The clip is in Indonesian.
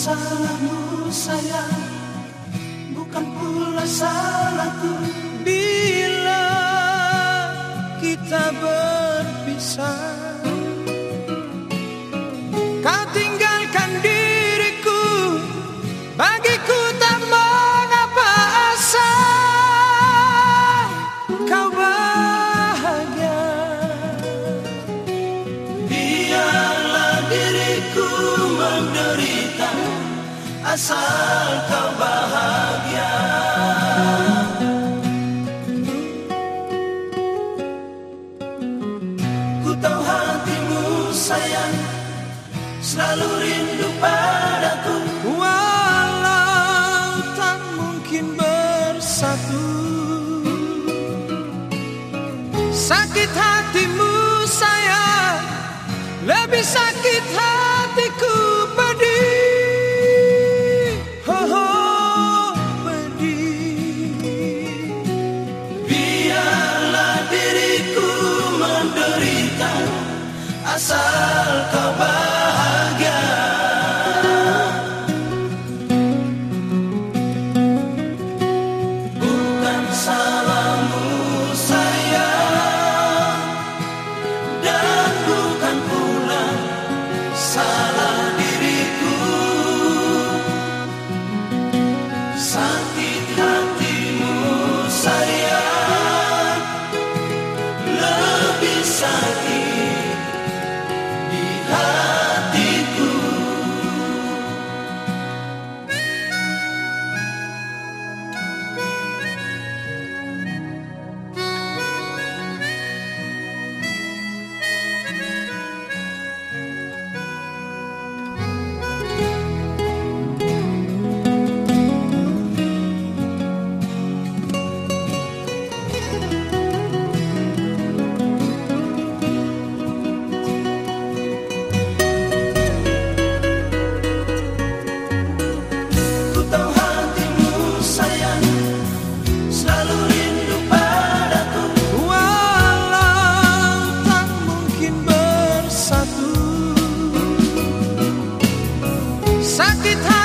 salahmu sayang. Bukan pula salahku Asal kau bahagia. Ku tahu hatimu sayang Selalu rindu padaku. Walau tak mungkin bersatu Sakit hatimu sayang. Lebih sakit hatiku Asal kau sakit hati